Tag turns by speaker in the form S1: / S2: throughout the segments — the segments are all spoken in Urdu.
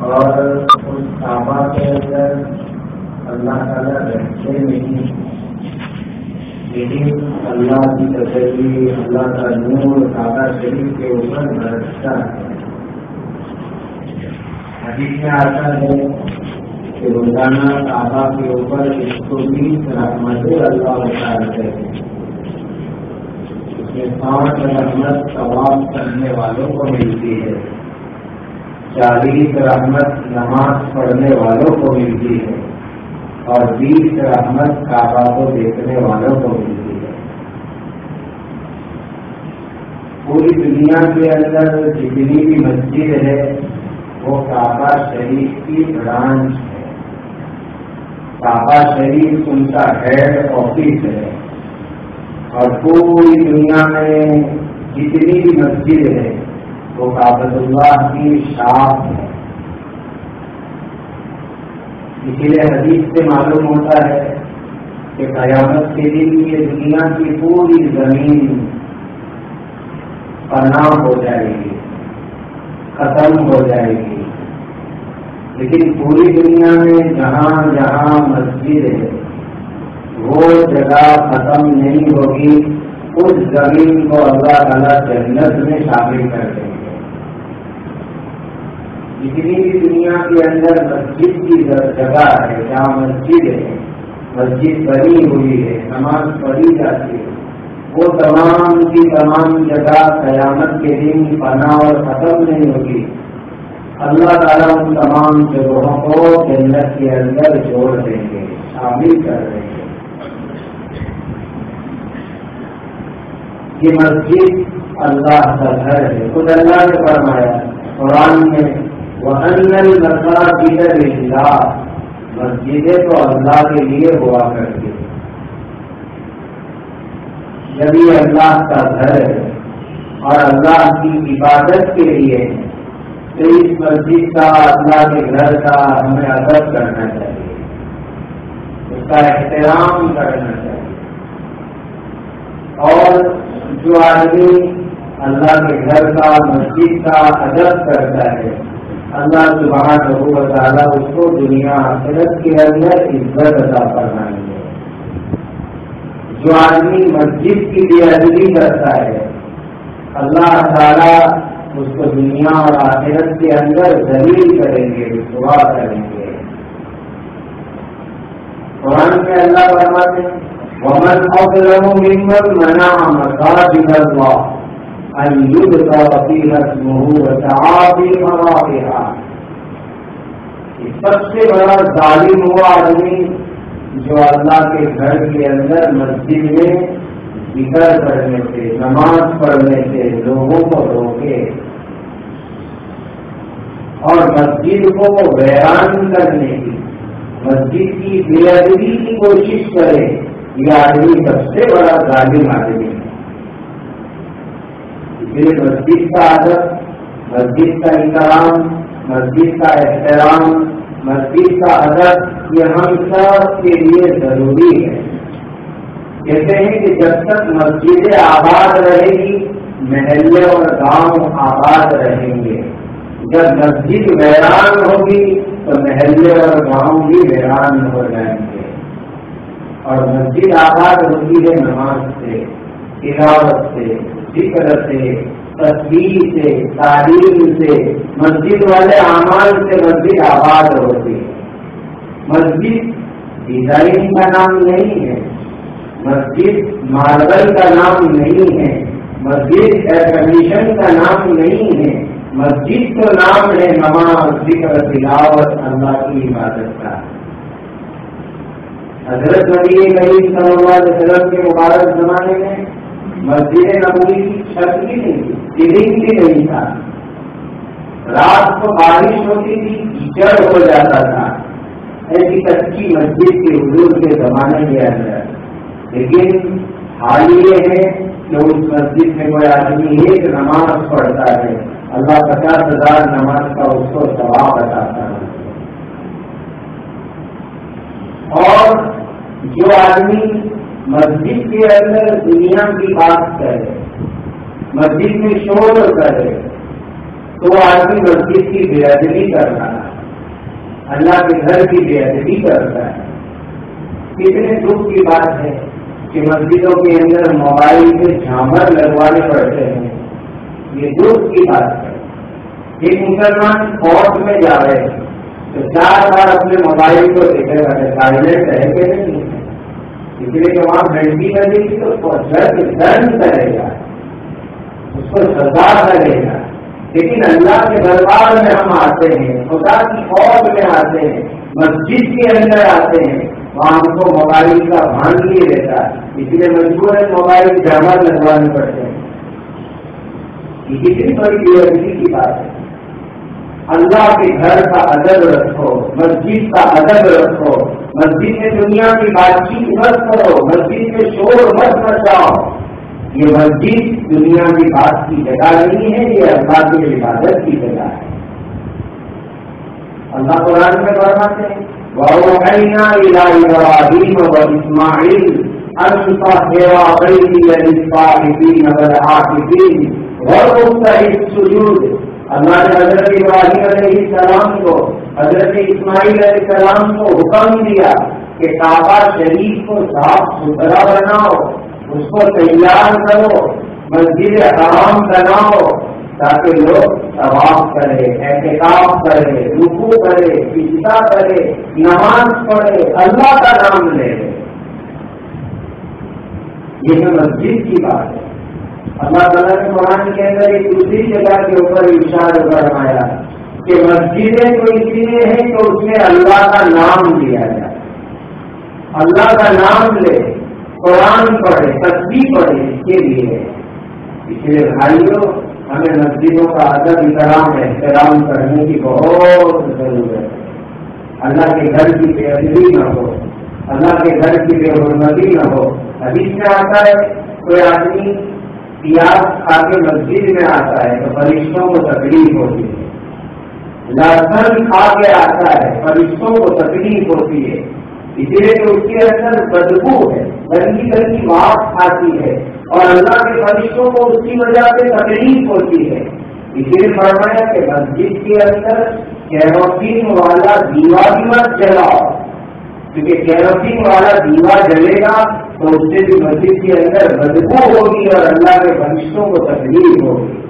S1: اور اس کعبہ کے اندر اللہ تعالیٰ رہتے نہیں لیکن اللہ کی تسلی، اللہ کا نور کعبہ شریف کے اوپر برستا ہے۔ حدیث میں آتا ہے کہ روزانہ کعبہ کے اوپر ایک سو بیس رحمتیں اللہ اتارتے ہیں۔ پانچ رحمت ثواب کرنے والوں کو ملتی ہے۔ چالیس رحمت نماز پڑھنے والوں کو ملتی ہے۔ اور بیس رحمت کعبہ کو دیکھنے والوں کو ملتی ہے۔ پوری دنیا کے اندر جتنی بھی مسجد ہے، وہ کعبہ شریف کی برانچ ہے۔ کعبہ شریف ان کا ہیڈ آفس ہے۔ اور پوری دنیا میں جتنی بھی مسجد ہے وہ کابت اللہ کی شاخ ہے اسی لیے حدیث سے معلوم ہوتا ہے کہ قیامت کے دن یہ دنیا کی پوری زمین پناہ ہو جائے گی، ختم ہو جائے گی۔ لیکن پوری دنیا میں جہاں جہاں مسجد ہے وہ جگہ ختم نہیں ہوگی، اس زمین کو اللہ تعالیٰ جنت میں شامل کر دیں گے۔ جتنی بھی دنیا کے اندر مسجد کی جگہ ہے، جہاں مسجد ہے، مسجد بنی ہوئی ہے، نماز پڑھی جاتی ہے، وہ تمام کی تمام جگہ قیامت کے دن پناہ اور ختم نہیں ہوگی۔ اللہ تعالیٰ ان تمام جگہوں کو جنت کے اندر جوڑ دیں گے، شامل کر دیں گے۔ یہ مسجد اللہ کا گھر ہے۔ خود اللہ نے فرمایا، قرآن میں مساجد اللہ مسجدیں تو اللہ کے لیے ہوا کرتی جب یہ یعنی اللہ کا گھر ہے۔ اور اللہ کی عبادت کے لیے تو اس مسجد کا، اللہ کے گھر کا ہمیں ادب کرنا چاہیے۔ اس کا احترام کرنا چاہیے۔ اور جو آدمی اللہ کے گھر کا، مسجد کا ادب کرتا ہے، اللہ سبحانہ و تعالیٰ اس کو دنیا آخرت کے اندر عزت ادا فرمائیں گے جو آدمی مسجد کی بے ادبی کرتا ہے، اللہ تعالیٰ اس کو دنیا اور آخرت کے اندر دلیل کریں گے، دعا کریں گے۔ قرآن میں اللہ فرماتے ومن اظلم ممن منع مساجد الله ان يذكر فيها اسمه وسعى في مواقعها سب سے بڑا ظالم ہوا آدمی جو اللہ کے گھر کے اندر مسجد میں ذکر کرنے سے، نماز پڑھنے سے لوگوں کو روکے اور مسجد کو ویران کرنے کی، مسجد کی بے ادبی کی کوشش کرے یہ آدمی سب سے بڑا ظالم آدمی ہے۔ پھر مسجد کا ادب مسجد کا احترام، مسجد کا احترام، مسجد کا ادب، یہ ہم سب کے لیے ضروری ہے۔ کہتے ہیں کہ جب تک مسجد آباد رہے گی، محلے اور گاؤں آباد رہیں گے۔ جب مسجد ویران ہوگی، تو محلے اور گاؤں بھی ویران ہو جائیں گے۔ اور مسجد آباد ہوتی ہے نماز سے، تلاوت سے، ذکر سے تصویر سے، تعلیم سے، مسجد والے اعمال سے مسجد آباد ہوتی ہے مسجد ڈیزائن کا نام نہیں ہے، مسجد ماربل کا نام نہیں ہے، مسجد ایئر کنڈیشن کا نام نہیں ہے، مسجد تو نام ہے نماز، ذکر، تلاوت، اللہ کی عبادت کا۔ حضرت نبی کریم صلی اللہ علیہ وسلم کے مبارک زمانے میں مسجد نبوی کی شرط بھی نہیں تھی دن بھی نہیں تھا۔ رات کو بارش ہوتی تھی کیچڑ ہو جاتا تھا۔ ایسی کچی مسجد کے حضور کے زمانے کے اندر لیکن حال یہ ہے کہ اس مسجد میں کوئی آدمی ایک نماز پڑھتا ہے۔ اللہ پچاس ہزار نماز کا اس کو ثواب بتاتا ہے۔ اور جو آدمی مسجد کے اندر دنیا کی بات کرے، مسجد میں شور کرے، تو آدمی مسجد کی بے ادبی ہے۔ اللہ کے گھر کی بے ادبی کرتا ہے۔ کتنے دکھ کی بات ہے کہ مسجدوں کے اندر موبائل کے جھامر لگوانے پڑتے ہیں۔ یہ دکھ کی بات ہے۔ ایک مسلمان فوج میں جا رہے ہیں۔ تو چار بار اپنے موبائل کو دیکھے گا۔ سائلنٹ ہے کہ نہیں؟ اس لیے کہ وہاں گھنٹی لگے گی تو اس کو درد کرے گا، اس کو سزا کرے گا۔ لیکن اللہ کے دربار میں ہم آتے ہیں، خدا کی فوج میں آتے ہیں، مسجد کے اندر آتے ہیں، وہاں ہم کو موبائل کا بھان لیے رہتا ہے۔ اس لیے مجبور ہے موبائل جمع لگوانے پڑتے ہیں۔ یہ کتنی بڑی کی بات ہے۔ اللہ کے گھر کا ادب رکھو، مسجد کا ادب رکھو مسجد میں دنیا کی بات چیت مت کرو، مسجد میں شور مت بچاؤ یہ مسجد دنیا کی بات کی جگہ نہیں ہے، یہ اللہ کی عبادت کی جگہ ہے۔ اللہ قرآن میں بڑھاتے ہیں اللہ نے حضرت ابراہیم علیہ السلام کو حضرت اسماعیل علیہ السلام کو حکم دیا کہ کعبہ شریف کو صاف ستھرا بناؤ، اس کو تیار کرو، مسجد حرام بناؤ، تاکہ لوگ طواف کرے، احتکاب کرے رکو کرے پتا کرے، نماز پڑھے، اللہ کا نام لے۔ یہ مسجد کی بات ہے۔ اللہ تعالیٰ نے قرآن کے اندر ایک دوسری جگہ کے اوپر اشار فرمایا۔ کہ مسجدیں تو اس لیے ہیں کہ اس میں اللہ کا نام لیا جائے۔ اللہ کا نام لے، قرآن پڑھے تصویر پڑھے اس کے لیے۔ اس لیے بھائیوں، ہمیں مسجدوں کا ادب، احترام احترام کرنے کی بہت ضرورت ہے۔ اللہ کے گھر کی بے ادبی نہ ہو، اللہ کے گھر کی بے حرمتی نہ ہو۔ حدیث میں آتا ہے، کوئی آدمی پیاز کھا کے مسجد میں آتا ہے تو فرشتوں کو تکلیف ہوتی ہے۔ لہسن کھا کے آتا ہے، فرشتوں کو تکلیف ہوتی ہے۔ اسی لیے کہ اس کے اندر بدبو ہے گندی گندی بات آتی ہے اور اللہ کے فرشتوں کو اس کی وجہ سے تکلیف ہوتی ہے۔ اسی لیے فرمایا کہ مسجد کے اندر کیروسین والا دیوا بھی مت جلاؤ۔ کیونکہ کیروسین والا دیوا جلے گا تو اس سے بھی مسجد کے اندر بدبو ہوگی اور اللہ کے فرشتوں کو تکلیف ہوگی۔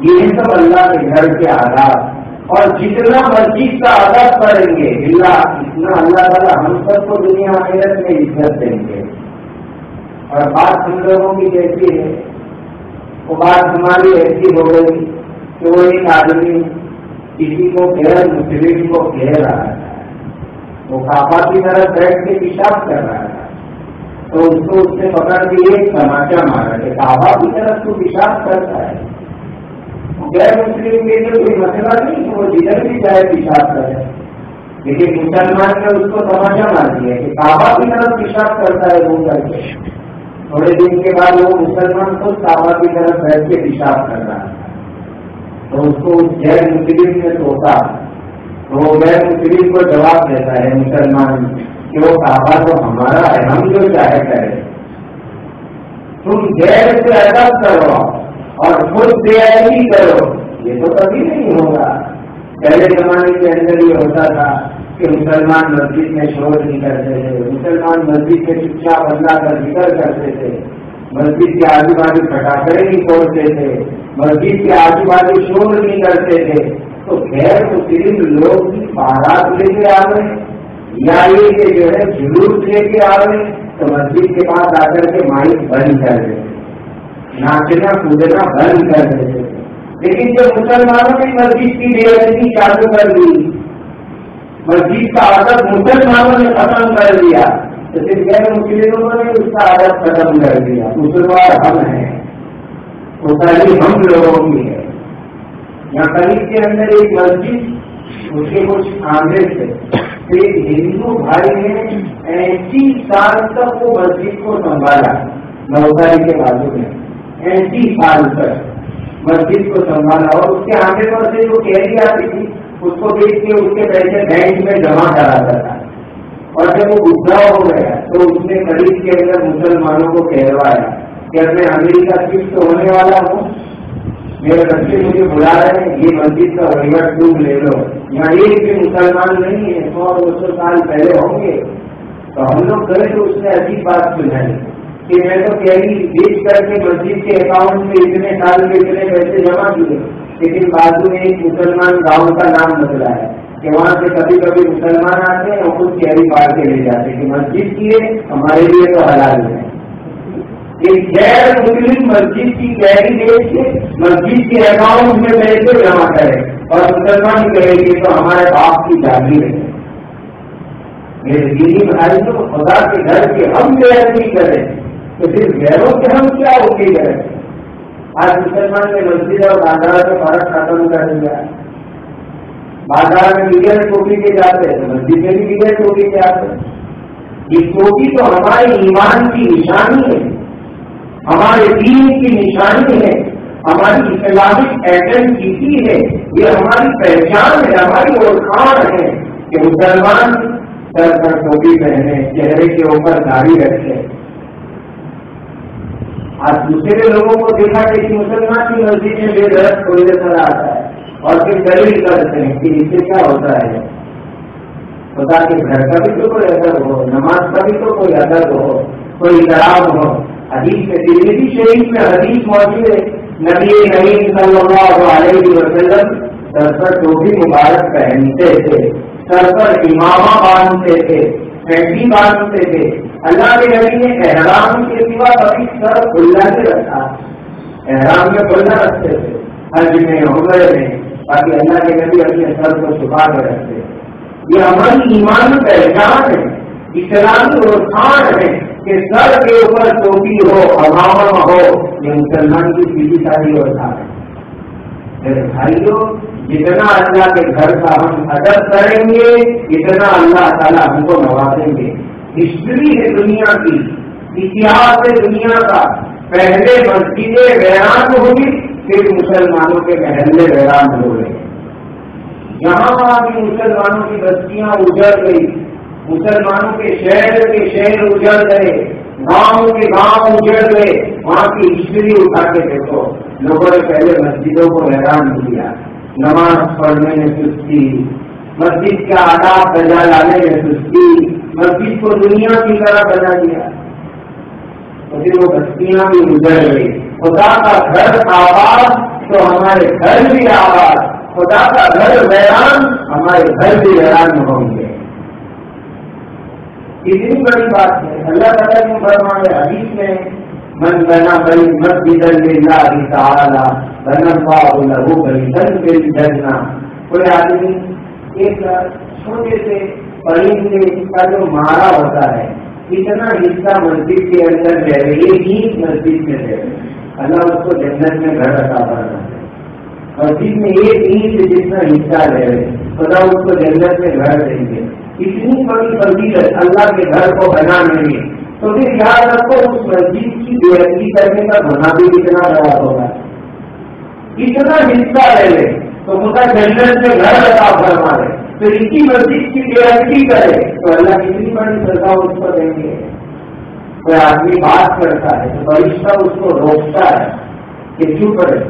S1: یہ سب اللہ کے گھر کے آداب اور جتنا مسجد کا آداب کریں گے، اللہ، اتنا اللہ تعالیٰ ہم سب کو دنیا آخرت میں عزت دیں گے۔ اور بات ہم لوگوں کی جیسی ہے، وہ بات ہماری ایسی ہو گئی کہ وہ ایک آدمی کسی کو غیر مسلم کو کہہ رہا ہے، وہ کعبہ کی طرف بیٹھ کے پیشاب کر رہا تھا تو اس کو اس نے پکڑ کے ایک تماچا مارا کہ کعبہ کی طرف تو پیشاب کرتا ہے۔ غیر مسلم کے لیے کوئی مسئلہ نہیں کہ وہ جدھر بھی جائے پیشاب کرے۔ لیکن مسلمان نے اس کو تماچا مار دیا کہ کعبہ کی طرف پیشاب کرتا ہے وہ کر کے۔ تھوڑے دن کے بعد وہ مسلمان خود کعبہ کی طرف بیٹھ کے پیشاب کر رہا تھا تو اس کو غیر مسلم نے سوچا۔ تو وہ غیر مسلم کو جواب دیتا ہے مسلمان کہ وہ کعبہ تو ہمارا ہے، ہم جو چاہے کریں۔ تم غیر سے ادب کرو۔ اور خود تیاری کرو۔ یہ تو کبھی نہیں ہوگا۔ پہلے زمانے کے اندر یہ ہوتا تھا کہ مسلمان مسجد میں شور نہیں کرتے تھے۔ مسلمان مسجد کے چپ چاپ اللہ کا ذکر کرتے تھے۔ مسجد کے آجو بازو پٹاخے نہیں توڑتے تھے۔ مسجد کے آجو بازو شور نہیں کرتے تھے۔ تو غیر مسلم لوگ بھی بارات لے کے آ رہے یا یہ کہ جو ہے جلوس لے کے آ رہے تو مسجد کے پاس آ کر کے مائک بند کر دیتے ناچنا کودنا بند کر دیتے لیکن جو مسلمانوں نے مسجد کی بے چالو کر دی مسجد کا عادت مسلمانوں نے ختم کر دیا۔ تو پھر غیر مسلموں نے اس کا عادت ختم کر دیا۔ مسلمان ہم ہیں۔ تو ہم لوگوں کی ہے۔ یہاں قریب کے اندر ایک مسجد، اس کے کچھ آندھے تھے ایک ہندو بھائی نے ایسی سال تک وہ مسجد کو سنبھالا۔ نوکاری کے بازو میں۔ ایسی سال تک مسجد کو سنبھالا اور اس کے آگے پر سے جو کیری آتی تھی، اس کو دیکھ کے اس کے پیسے بینک میں جمع کراتا تھا۔ اور جب وہ گزرا ہو گیا، تو اس نے قریب کے اندر مسلمانوں کو کہلوایا کہ اب میں امریکہ شفٹ ہونے والا ہوں۔ میرے بچے مجھے بلا رہے ہیں، یہ مسجد کا وہیٹ ڈوب لے لو۔ یہاں ایک بھی مسلمان نہیں ہے، سو دو سو سال پہلے ہوں گے۔ تو ہم لوگ کریں تو اس نے عجیب بات سنائی۔ کہ میں تو کہی بیچ کر کے مسجد کے اکاؤنٹ میں اتنے سال کے اتنے پیسے جمع کیے، لیکن بازو میں ایک مسلمان گاؤں کا نام بدلا ہے کہ وہاں سے کبھی کبھی مسلمان آتے ہیں اور خود کیری پار کے لے جاتے ہیں کہ مسجد کی ہے، ہمارے لیے تو حلال ہے۔ ایک غیر مسلم مسجد کی کیری دیکھ کے مسجد کے اکاؤنٹ میں پیسے جمع کرے اور مسلمان کہے گی تو ہمارے باپ کی جاگیر ہے۔ میرے دینی بھائی تو خدا کے گھر کے ہم غیر نہیں کریں۔ تو پھر غیروں کے ہم کیا اوکے کریں آج مسلمان نے مسجد اور بازار میں فرق ختم کر دیا۔ بازار میں بغیر ٹوپی کے جاتے ہیں مسجد میں بھی بغیر ٹوپی کے آتے ہیں۔ یہ ٹوپی تو ہمارے ایمان کی نشانی ہے۔ ہمارے دین کی نشانی ہے۔ ہماری اسلامک آئیڈینٹی ہے۔ یہ ہماری پہچان ہے، ہماری اوکھان ہے کہ مسلمان سر پر ٹوپی پہنے، چہرے کے اوپر داڑھی رکھے۔ آج دوسرے لوگوں کو دیکھا کہ مسلمان کی مسجد میں بے درد کوئی نظر آتا ہے اور پھر دلیل کرتے ہیں کہ اس سے کیا ہوتا ہے؟ خدا کے گھر کا بھی تو کوئی ادب ہو، نماز کا بھی تو کوئی ادب ہو، کوئی دراب ہو۔ حدیث میں ترمیدی شریف میں حدیث موجود ہے، نبی نعیم صلی اللہ علیہ وسلم سر پر ٹوپی مبارک پہنتے تھے، سر پر امامہ باندھتے تھے، پینٹی باندھتے تھے۔ اللہ کے نبی نے احرام کے سوا کبھی سر کھلا کے رکھا۔ احرام میں کھلا رکھتے تھے۔ حج میں عمر میں تاکہ اللہ کے نبی اپنے سر کو چھپا کے رکھتے۔ یہ ہماری ایمان پہچان ہے، اسلامی روزان ہے کہ سر کے اوپر ٹوپی ہو امام ہو، یہ مسلمان کی سیدھی ساری ہوتا ہے۔ میرے بھائیوں، جتنا اللہ کے گھر کا ہم ادب کریں گے، اتنا اللہ تعالیٰ ہم کو نوازیں گے۔ ہسٹری ہے دنیا کی اتہاس ہے دنیا کا۔ پہلے مسجدیں ویران ہوگی پھر مسلمانوں کے محلے ویران ہو گئے۔ یہاں وہاں بھی مسلمانوں کی بستیاں اجڑ گئی مسلمانوں کے شہر کے شہر اجڑ گئے۔ گاؤں کے گاؤں اجڑ گئے۔ وہاں کی ہسٹری اٹھا کے دیکھو۔ لوگوں نے پہلے مسجدوں کو حیران کیا نماز پڑھنے میں سستی، مسجد کا آداب بجا لانے میں سستی۔ مسجد کو دنیا کی طرح بنا دیا۔ تو پھر وہ بستیاں بھی اجڑ گئی خدا کا گھر آباد تو ہمارے گھر بھی آباد۔ خدا کا گھر ویران ہمارے گھر بھی ویران ہوں گے۔ اتنی بڑی بات ہے۔ اللہ تعالیٰ نے فرمایا حدیث میں، من بنا بڑی مسجد اللہ تعالی، بنا پاؤ لہو بڑی دن بل کوئی آدمی ایک چھوٹے سے پرندے کا جو مارا ہوتا ہے، اتنا حصہ مسجد کے اندر رہ رہے ہی مسجد میں رہ رہے اللہ اس کو جنت میں گھر عطا کرنا ہے مسجد میں ایک اینٹ جتنا حصہ رہ رہے، خدا اس کو جنت میں گھر دیں گے۔ اتنی بڑی فضیلت اللہ کے گھر کو بنانے میں۔ تو پھر یاد رکھو، اس مسجد کی بے کرنے کا گنا بھی کتنا بڑا ہوگا۔ اتنا حصہ لے لے تو خدا جنت میں گھر لگا فرما رہے تو اس کی مسجد کی بے کرے تو اللہ کتنی بڑی سزا اس کو دیں گے۔ کوئی آدمی بات کرتا ہے تو فرشتہ اس کو روکتا ہے کہ چپ رہے۔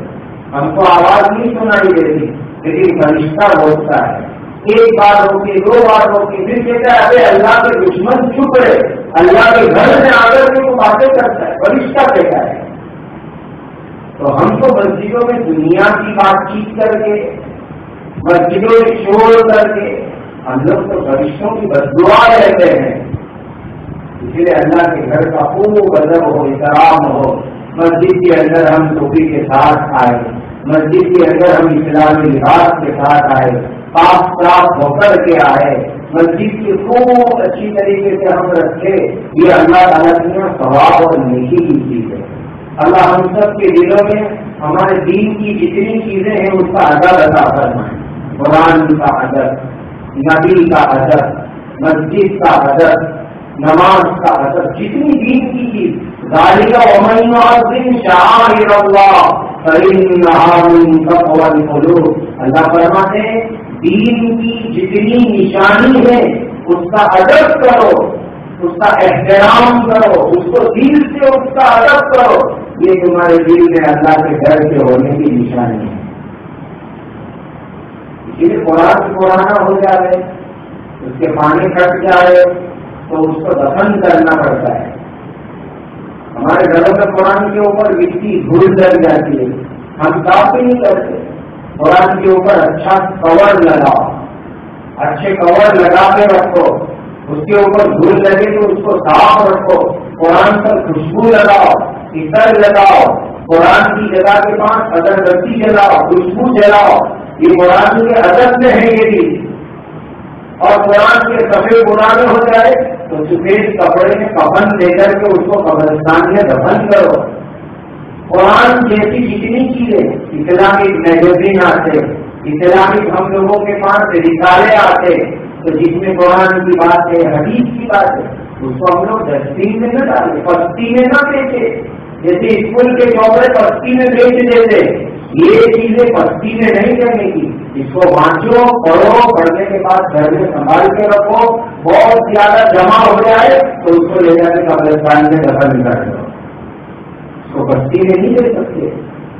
S1: ہم کو آواز نہیں سنائی دیتی لیکن فرشتہ روکتا ہے۔ ایک بار روکے، دو بار روکے، پھر کہتا ہے ارے اللہ کے دشمن چھپ رہے۔ اللہ کے گھر میں آ کر کے وہ باتیں کرتا ہے، فرشتہ کہتا ہے۔ تو ہم تو مسجدوں میں دنیا کی بات چیت کر کے مسجدوں میں شور کر کے ہم لوگ تو فرشتوں کی بدعا رہتے ہیں۔ اس لیے اللہ کے گھر کا خوب ادب ہو، احترام ہو۔ مسجد کے اندر ہم ٹوپی کے ساتھ آئے۔ مسجد کے اندر ہم اسلامی لباس کے ساتھ آئے۔ صاف صاف ہو کر کے آئے۔ مسجد کی خوب اچھی طریقے سے ہم رکھے۔ یہ اللہ تعالیٰ کی ثواب اور نیکی کی چیز ہے۔ اللہ ہم سب کے دلوں میں ہمارے دین کی جتنی چیزیں ہیں، اس کا ادب ادا کرنا ہے قرآن کا ادب، نبی کا ادب، مسجد کا ادب، نماز کا ادب، جتنی دین کی چیز گاڑی کا امن اللہ فرماتے ہیں، دین کی جتنی نشانی ہے، اس کا ادب کرو، اس کا احترام کرو، اس کو دل سے اس کا ادب کرو۔ یہ تمہارے دل میں اللہ کے ڈر کے ہونے کی نشانی ہے۔ اسی لیے قرآن پرانا ہو جائے، اس کے پانی کٹ جائے، تو اس کو دفن کرنا پڑتا ہے۔ ہمارے گھروں میں قرآن کے اوپر مٹی دھول لگ جاتی ہے۔ ہم کافی نہیں کرتے۔ قرآن کے اوپر اچھا کور لگاؤ۔ اچھے کور لگا کے رکھو۔ اس کے اوپر دھول لگے تو اس کو صاف رکھو۔ قرآن پر خوشبو لگاؤ عطر لگاؤ۔ قرآن کی جگہ کے پاس اگر بتی جلاؤ، خوشبو جلاؤ۔ یہ قرآن کے ادب میں ہے یہ بھی اور قرآن کے سفید پرانے ہو جائے تو سفید کپڑے میں کفن دے کر کے اس کو قبرستان میں دفن کرو۔ قرآن جیسی جتنی چیزیں اسلامک میگزین آتے اسلامک ہم لوگوں کے پاس رسالے آتے۔ تو جس میں قرآن کی بات ہے، حدیث کی بات ہے، اس کو ہم لوگ ڈسٹبین میں نہ ڈالے پستی میں نہ بیچے جیسے اسکول کے کپڑے پستی میں بیچ دیتے یہ چیزیں پستی میں نہیں کرنے کی۔ اس کو بانچو پڑھو، پڑھنے کے بعد گھر میں سنبھال کے رکھو۔ بہت زیادہ جمع ہو جائے تو اس کو لے جا کے قبرستان میں دفن کر دو۔ اس کو بستی میں نہیں دے سکتے۔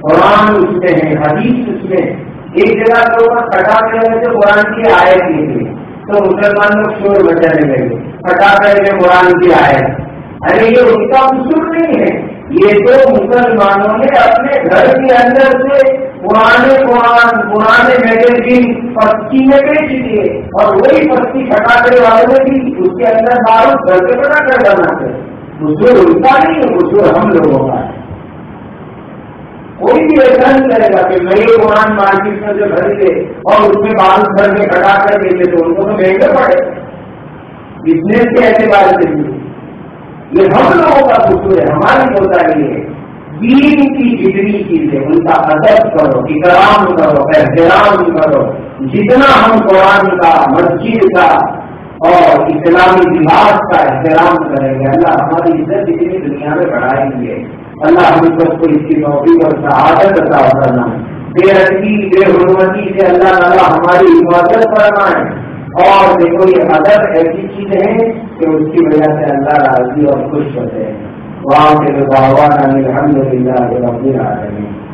S1: قرآن اس میں ہے، حدیث اس میں۔ ایک جگہ کے اوپر کٹا کے تو قرآن کی آئے کی تو مسلمان لوگ شور بچانے لگے کٹا کر کے قرآن کی آئے ارے یہ ان کا قصور نہیں ہے۔ یہ تو مسلمانوں نے اپنے گھر کے اندر سے پرانے قرآن، پرانے میگزین پتی میں بیچ دیے اور وہی پتی کٹاکڑے والے نے بھی اس کے اندر معروف گھر کے بنا کر ڈالنا چاہیے مسور ان کا نہیں ہے مسور ہم لوگوں کا ہے۔ کوئی بھی ایسا نہیں کرے گا کہ نئے قرآن مارکیٹ میں جو خریدے اور اس میں بال گھر کے کٹا کر دیتے تو ان کو تو مہنگے پڑے۔ بزنس کے اعتبار سے بھی۔ یہ ہم لوگوں کا قصور ہے ہماری ہوتا ہے۔ دین کی جتنی چیزیں ان کا ادب کرو، اکرام کرو، احترام کرو۔ جتنا ہم قرآن کا، مسجد کا اور اسلامی لباس کا احترام کریں گے، اللہ ہماری عزت اتنی دنیا میں بڑھائیں گے اللہ ہم سب کو اس کی نوکری اور شہادت عطا کرنا بے رنگی بے حرمتی سے اللہ تعالیٰ ہماری حفاظت کرنا ہے اور دیکھو یہ ادب ایسی چیز ہے کہ اس کی وجہ سے اللہ راضی اور خوش ہوتے ہیں وہاں کے بابا باغوان الحمد للہ رب العالمین۔